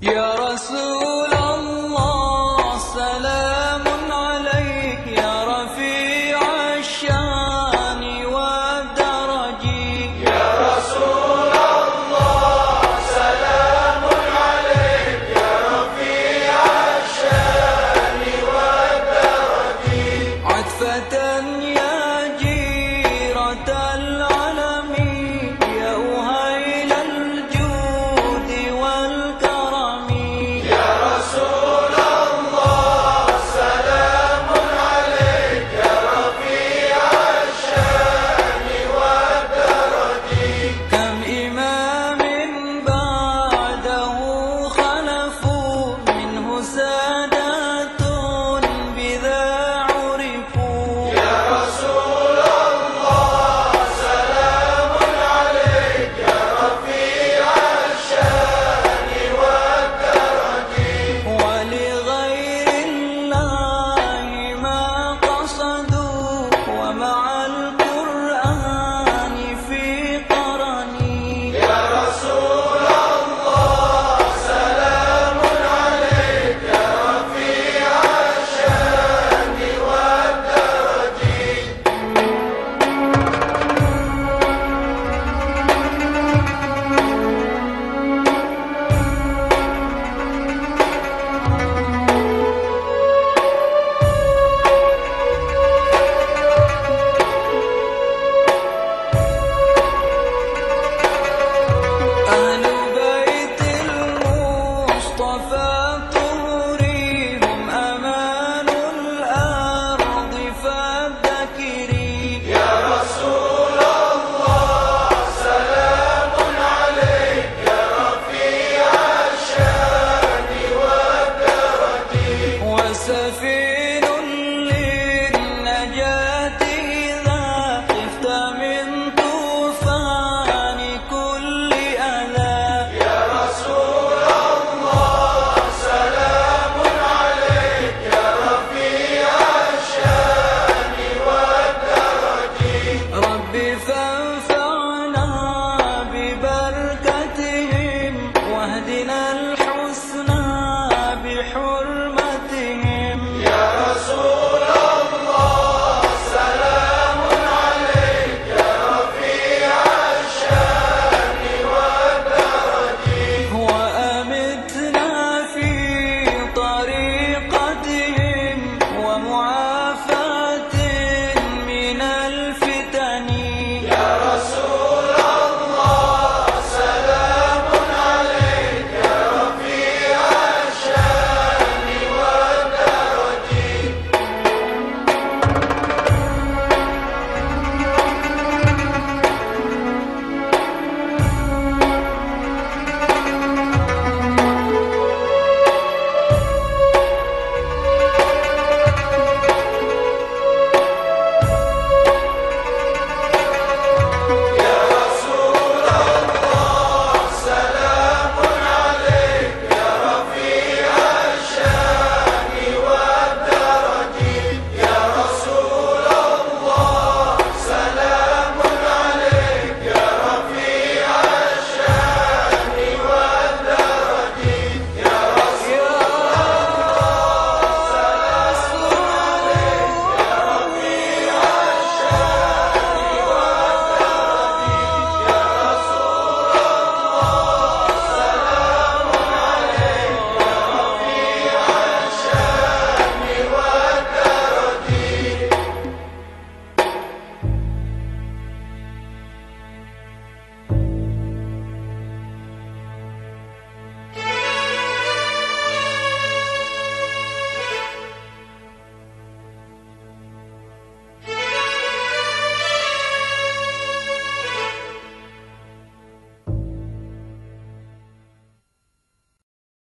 Ya, Rasul.